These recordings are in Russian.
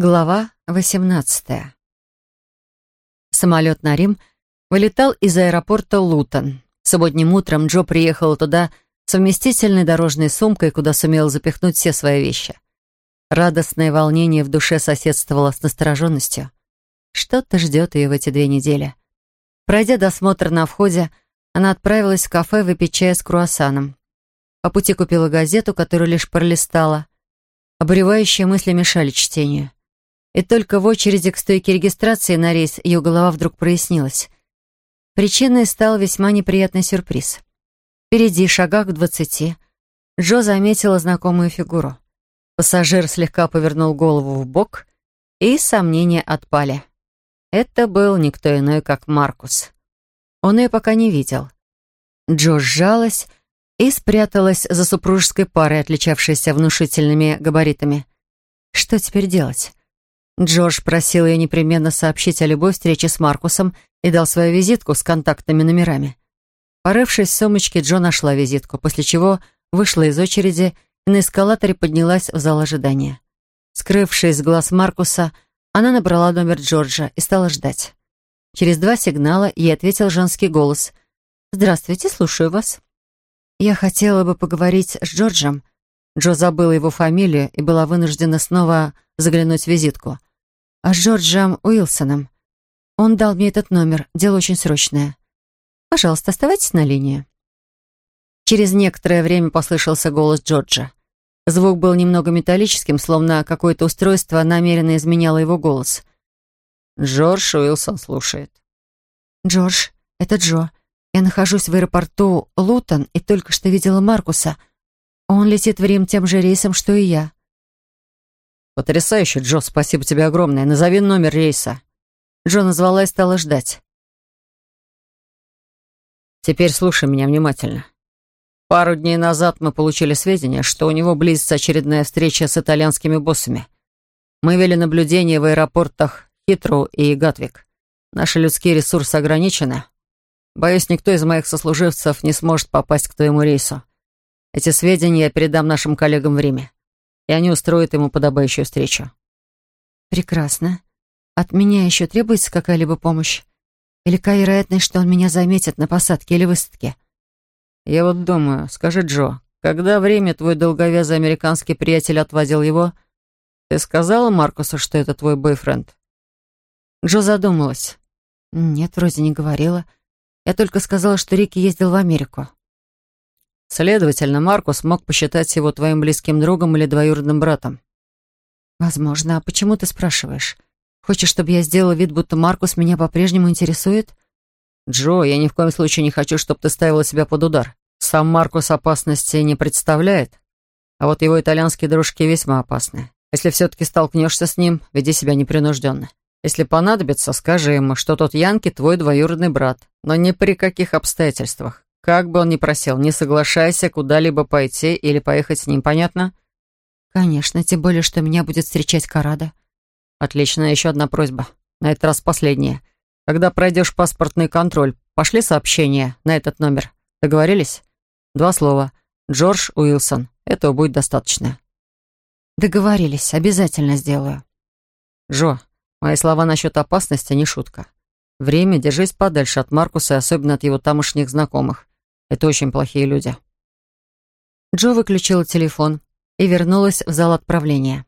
Глава 18. Самолет на Рим вылетал из аэропорта Лутон. Субботним утром Джо приехала туда с совместительной дорожной сумкой, куда сумел запихнуть все свои вещи. Радостное волнение в душе соседствовало с настороженностью. Что-то ждет ее в эти две недели. Пройдя досмотр на входе, она отправилась в кафе выпить чай с круассаном. По пути купила газету, которую лишь пролистала. Обуревающие мысли мешали чтению. И только в очереди к стойке регистрации на рейс ее голова вдруг прояснилась. Причиной стал весьма неприятный сюрприз. Впереди, шагах в двадцати, Джо заметила знакомую фигуру. Пассажир слегка повернул голову в бок, и сомнения отпали. Это был никто иной, как Маркус. Он ее пока не видел. Джо сжалась и спряталась за супружеской парой, отличавшейся внушительными габаритами. Что теперь делать? Джордж просил ее непременно сообщить о любой встрече с Маркусом и дал свою визитку с контактными номерами. Порывшись в сумочке, Джо нашла визитку, после чего вышла из очереди и на эскалаторе поднялась в зал ожидания. Скрывшись с глаз Маркуса, она набрала номер Джорджа и стала ждать. Через два сигнала ей ответил женский голос. «Здравствуйте, слушаю вас». «Я хотела бы поговорить с Джорджем». Джо забыла его фамилию и была вынуждена снова заглянуть в визитку а с Джорджем Уилсоном. Он дал мне этот номер, дело очень срочное. Пожалуйста, оставайтесь на линии». Через некоторое время послышался голос Джорджа. Звук был немного металлическим, словно какое-то устройство намеренно изменяло его голос. «Джордж Уилсон слушает». «Джордж, это Джо. Я нахожусь в аэропорту Лутон и только что видела Маркуса. Он летит в Рим тем же рейсом, что и я. «Потрясающе, Джо, спасибо тебе огромное. Назови номер рейса». Джо назвала и стала ждать. «Теперь слушай меня внимательно. Пару дней назад мы получили сведения, что у него близится очередная встреча с итальянскими боссами. Мы вели наблюдение в аэропортах Хитру и Гатвик. Наши людские ресурсы ограничены. Боюсь, никто из моих сослуживцев не сможет попасть к твоему рейсу. Эти сведения я передам нашим коллегам в Риме и они устроят ему подобающую встречу. Прекрасно. От меня еще требуется какая-либо помощь? Или какая вероятность, что он меня заметит на посадке или высадке? Я вот думаю, скажи, Джо, когда время твой долговязый американский приятель отводил его, ты сказала Маркусу, что это твой бойфренд? Джо задумалась. Нет, вроде не говорила. Я только сказала, что Рики ездил в Америку. Следовательно, Маркус мог посчитать его твоим близким другом или двоюродным братом. Возможно. А почему ты спрашиваешь? Хочешь, чтобы я сделала вид, будто Маркус меня по-прежнему интересует? Джо, я ни в коем случае не хочу, чтобы ты ставила себя под удар. Сам Маркус опасности не представляет. А вот его итальянские дружки весьма опасны. Если все-таки столкнешься с ним, веди себя непринужденно. Если понадобится, скажи ему, что тот Янки твой двоюродный брат, но ни при каких обстоятельствах. Как бы он ни просил, не соглашайся куда-либо пойти или поехать с ним, понятно? Конечно, тем более, что меня будет встречать Карада. Отлично, еще одна просьба. На этот раз последняя. Когда пройдешь паспортный контроль, пошли сообщение на этот номер. Договорились? Два слова. Джордж Уилсон. Этого будет достаточно. Договорились, обязательно сделаю. Джо, мои слова насчет опасности не шутка. Время держись подальше от Маркуса и особенно от его тамошних знакомых. Это очень плохие люди». Джо выключила телефон и вернулась в зал отправления.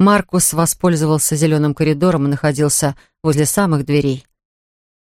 Маркус воспользовался зеленым коридором и находился возле самых дверей.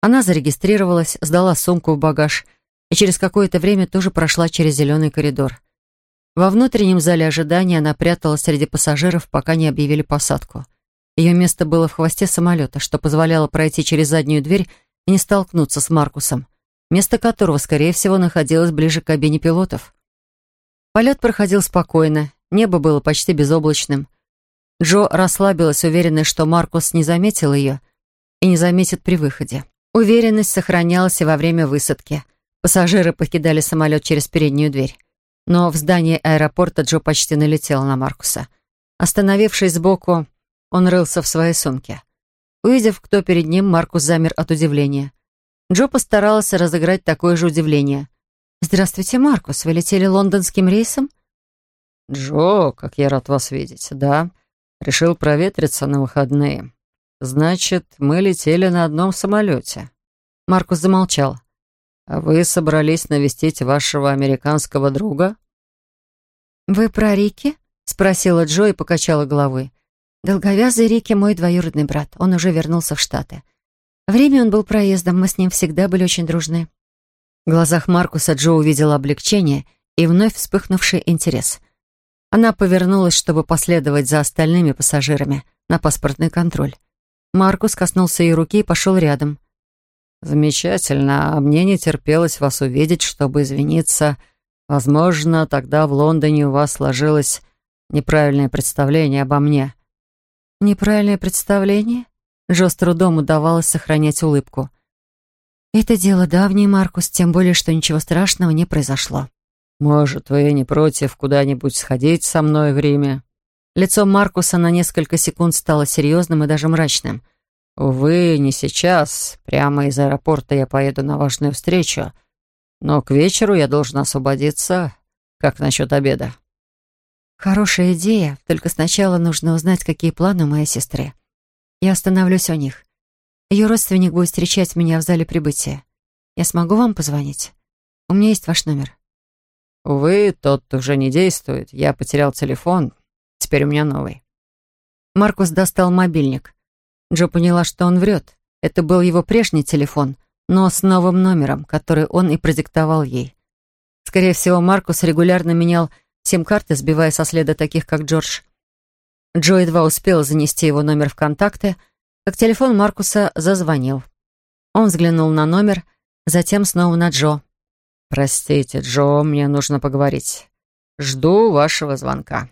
Она зарегистрировалась, сдала сумку в багаж и через какое-то время тоже прошла через зеленый коридор. Во внутреннем зале ожидания она пряталась среди пассажиров, пока не объявили посадку. Ее место было в хвосте самолета, что позволяло пройти через заднюю дверь и не столкнуться с Маркусом место которого, скорее всего, находилось ближе к кабине пилотов. Полет проходил спокойно, небо было почти безоблачным. Джо расслабилась, уверенная, что Маркус не заметил ее и не заметит при выходе. Уверенность сохранялась и во время высадки. Пассажиры покидали самолет через переднюю дверь. Но в здании аэропорта Джо почти налетела на Маркуса. Остановившись сбоку, он рылся в своей сумке. Увидев, кто перед ним, Маркус замер от удивления. Джо постаралась разыграть такое же удивление. «Здравствуйте, Маркус. Вы летели лондонским рейсом?» «Джо, как я рад вас видеть. Да. Решил проветриться на выходные. Значит, мы летели на одном самолете. Маркус замолчал. А вы собрались навестить вашего американского друга? Вы про Рики? Спросила Джо и покачала головой. Долговязый Рики мой двоюродный брат. Он уже вернулся в Штаты. Время он был проездом, мы с ним всегда были очень дружны. В глазах Маркуса Джо увидела облегчение и вновь вспыхнувший интерес. Она повернулась, чтобы последовать за остальными пассажирами на паспортный контроль. Маркус коснулся ее руки и пошел рядом. «Замечательно, а мне не терпелось вас увидеть, чтобы извиниться. Возможно, тогда в Лондоне у вас сложилось неправильное представление обо мне». «Неправильное представление?» Джо с трудом удавалось сохранять улыбку. «Это дело давнее, Маркус, тем более, что ничего страшного не произошло». «Может, вы не против куда-нибудь сходить со мной в Риме?» Лицо Маркуса на несколько секунд стало серьезным и даже мрачным. «Увы, не сейчас. Прямо из аэропорта я поеду на важную встречу. Но к вечеру я должен освободиться. Как насчет обеда?» «Хорошая идея, только сначала нужно узнать, какие планы у моей сестры. Я остановлюсь у них. Ее родственник будет встречать меня в зале прибытия. Я смогу вам позвонить? У меня есть ваш номер». «Увы, тот уже не действует. Я потерял телефон. Теперь у меня новый». Маркус достал мобильник. Джо поняла, что он врет. Это был его прежний телефон, но с новым номером, который он и продиктовал ей. Скорее всего, Маркус регулярно менял сим-карты, сбивая со следа таких, как Джордж. Джо едва успел занести его номер в контакты, как телефон Маркуса зазвонил. Он взглянул на номер, затем снова на Джо. «Простите, Джо, мне нужно поговорить. Жду вашего звонка».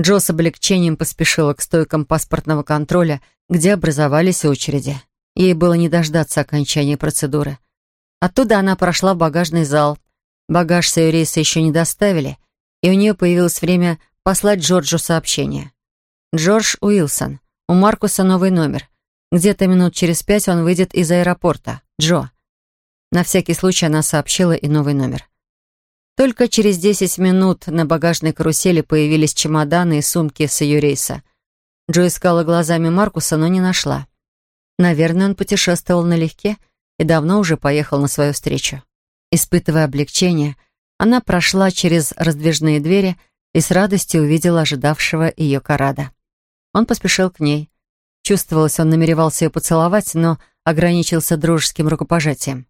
Джо с облегчением поспешила к стойкам паспортного контроля, где образовались очереди. Ей было не дождаться окончания процедуры. Оттуда она прошла в багажный зал. Багаж с ее рейса еще не доставили, и у нее появилось время послать Джорджу сообщение. Джордж Уилсон. У Маркуса новый номер. Где-то минут через пять он выйдет из аэропорта. Джо. На всякий случай она сообщила и новый номер. Только через десять минут на багажной карусели появились чемоданы и сумки с ее рейса. Джо искала глазами Маркуса, но не нашла. Наверное, он путешествовал налегке и давно уже поехал на свою встречу. Испытывая облегчение, она прошла через раздвижные двери и с радостью увидела ожидавшего ее Карада. Он поспешил к ней. Чувствовалось, он намеревался ее поцеловать, но ограничился дружеским рукопожатием.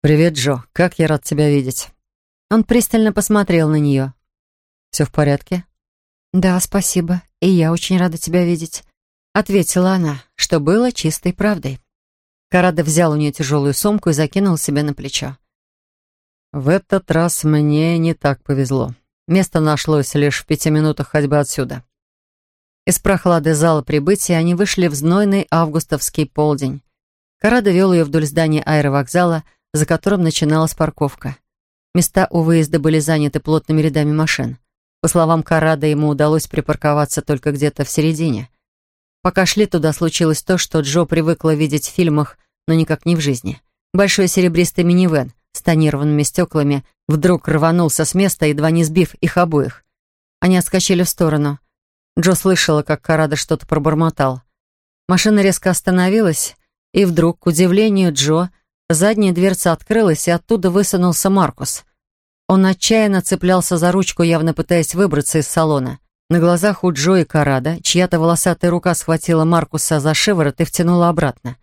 «Привет, Джо. Как я рад тебя видеть». Он пристально посмотрел на нее. «Все в порядке?» «Да, спасибо. И я очень рада тебя видеть», — ответила она, что было чистой правдой. Карада взял у нее тяжелую сумку и закинул себе на плечо. «В этот раз мне не так повезло. Место нашлось лишь в пяти минутах ходьбы отсюда». Из прохлады зала прибытия они вышли в знойный августовский полдень. Карада вел ее вдоль здания аэровокзала, за которым начиналась парковка. Места у выезда были заняты плотными рядами машин. По словам Карада, ему удалось припарковаться только где-то в середине. Пока шли туда, случилось то, что Джо привыкла видеть в фильмах, но никак не в жизни. Большой серебристый минивэн с тонированными стеклами вдруг рванулся с места, едва не сбив их обоих. Они отскочили в сторону. Джо слышала, как Карада что-то пробормотал. Машина резко остановилась, и вдруг, к удивлению Джо, Задняя дверца открылась, и оттуда высунулся Маркус. Он отчаянно цеплялся за ручку, явно пытаясь выбраться из салона. На глазах у Джо и Карада чья-то волосатая рука схватила Маркуса за шиворот и втянула обратно.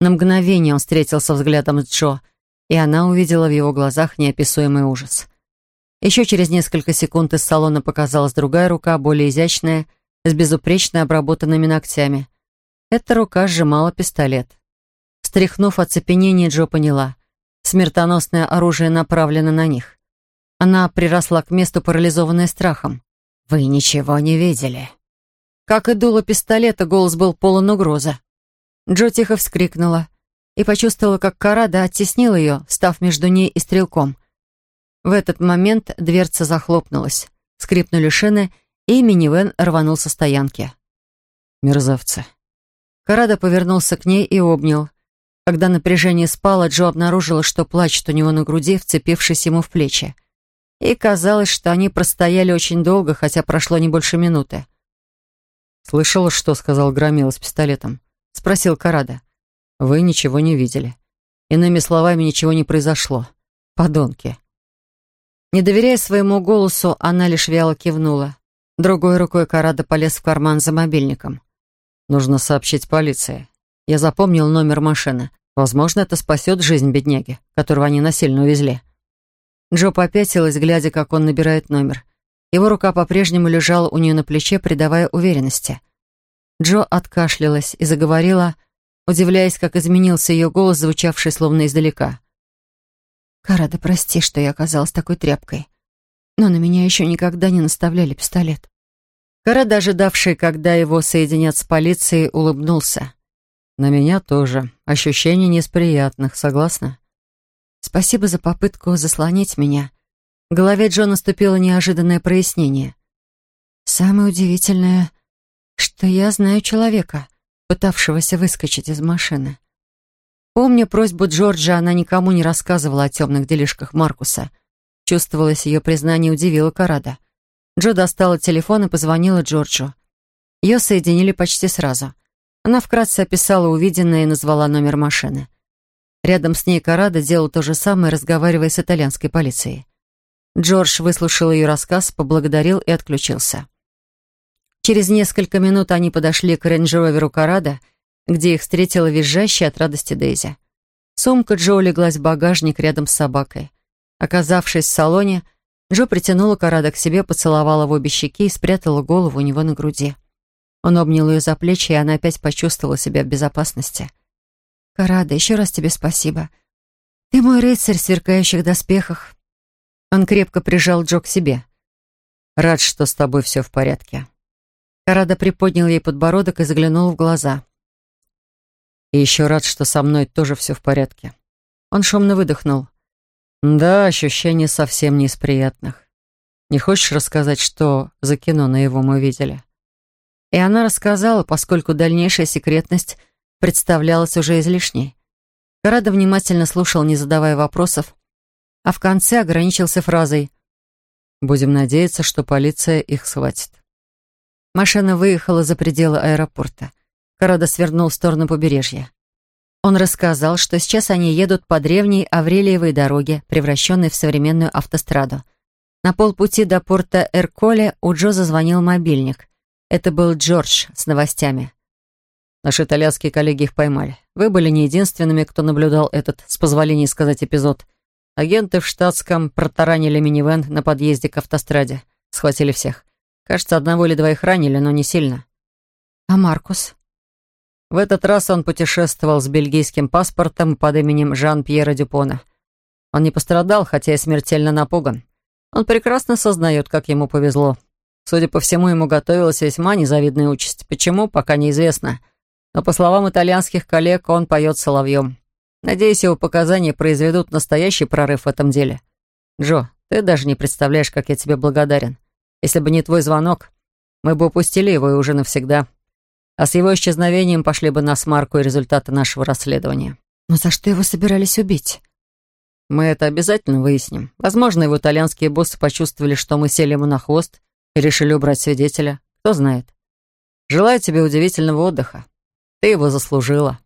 На мгновение он встретился взглядом с Джо, и она увидела в его глазах неописуемый ужас. Еще через несколько секунд из салона показалась другая рука, более изящная, с безупречно обработанными ногтями. Эта рука сжимала пистолет. Стряхнув оцепенение, Джо поняла. Смертоносное оружие направлено на них. Она приросла к месту, парализованная страхом. «Вы ничего не видели?» Как и дуло пистолета, голос был полон угрозы. Джо тихо вскрикнула и почувствовала, как Карада оттеснил ее, став между ней и стрелком. В этот момент дверца захлопнулась, скрипнули шины, и минивэн рванул со стоянки. «Мерзавцы». Карада повернулся к ней и обнял. Когда напряжение спало, Джо обнаружила, что плачет у него на груди, вцепившись ему в плечи. И казалось, что они простояли очень долго, хотя прошло не больше минуты. «Слышала, что сказал Громила с пистолетом?» — спросил Карада. «Вы ничего не видели. Иными словами, ничего не произошло. Подонки». Не доверяя своему голосу, она лишь вяло кивнула. Другой рукой Карада полез в карман за мобильником. «Нужно сообщить полиции. Я запомнил номер машины. Возможно, это спасет жизнь бедняги, которого они насильно увезли». Джо попятилась, глядя, как он набирает номер. Его рука по-прежнему лежала у нее на плече, придавая уверенности. Джо откашлялась и заговорила, удивляясь, как изменился ее голос, звучавший словно издалека. «Карада, прости, что я оказалась такой тряпкой. Но на меня еще никогда не наставляли пистолет». Карада, ожидавший, когда его соединят с полицией, улыбнулся. «На меня тоже. Ощущение не из согласна?» «Спасибо за попытку заслонить меня», в голове Джо наступило неожиданное прояснение. «Самое удивительное, что я знаю человека, пытавшегося выскочить из машины». Помня просьбу Джорджа, она никому не рассказывала о темных делишках Маркуса. Чувствовалось, ее признание удивило Карада. Джо достала телефон и позвонила Джорджу. Ее соединили почти сразу. Она вкратце описала увиденное и назвала номер машины. Рядом с ней Карада делал то же самое, разговаривая с итальянской полицией. Джордж выслушал ее рассказ, поблагодарил и отключился. Через несколько минут они подошли к рейндж-роверу Карада, где их встретила визжащая от радости Дейзи. Сумка Джо улеглась в багажник рядом с собакой. Оказавшись в салоне, Джо притянула Карада к себе, поцеловала в обе щеки и спрятала голову у него на груди. Он обнял ее за плечи, и она опять почувствовала себя в безопасности. «Карада, еще раз тебе спасибо. Ты мой рыцарь в сверкающих доспехах. Он крепко прижал Джо к себе. «Рад, что с тобой все в порядке». Карада приподнял ей подбородок и заглянул в глаза. «И еще рад, что со мной тоже все в порядке». Он шумно выдохнул. «Да, ощущение совсем не из приятных. Не хочешь рассказать, что за кино на его мы видели?» И она рассказала, поскольку дальнейшая секретность представлялась уже излишней. Карада внимательно слушал, не задавая вопросов, а в конце ограничился фразой «Будем надеяться, что полиция их схватит». Машина выехала за пределы аэропорта. Карада свернул в сторону побережья. Он рассказал, что сейчас они едут по древней Аврелиевой дороге, превращенной в современную автостраду. На полпути до порта Эрколе у Джо зазвонил мобильник. Это был Джордж с новостями. Наши итальянские коллеги их поймали. Вы были не единственными, кто наблюдал этот, с позволения сказать, эпизод. Агенты в штатском протаранили минивэн на подъезде к автостраде. Схватили всех. Кажется, одного или двоих ранили, но не сильно. А Маркус? В этот раз он путешествовал с бельгийским паспортом под именем Жан-Пьера Дюпона. Он не пострадал, хотя и смертельно напуган. Он прекрасно сознает, как ему повезло. Судя по всему, ему готовилась весьма незавидная участь. Почему, пока неизвестно. Но, по словам итальянских коллег, он поет соловьем. Надеюсь, его показания произведут настоящий прорыв в этом деле. Джо, ты даже не представляешь, как я тебе благодарен. Если бы не твой звонок, мы бы упустили его и уже навсегда. А с его исчезновением пошли бы на смарку и результаты нашего расследования. Но за что его собирались убить? Мы это обязательно выясним. Возможно, его итальянские боссы почувствовали, что мы сели ему на хвост и решили убрать свидетеля. Кто знает. Желаю тебе удивительного отдыха. Ты его заслужила.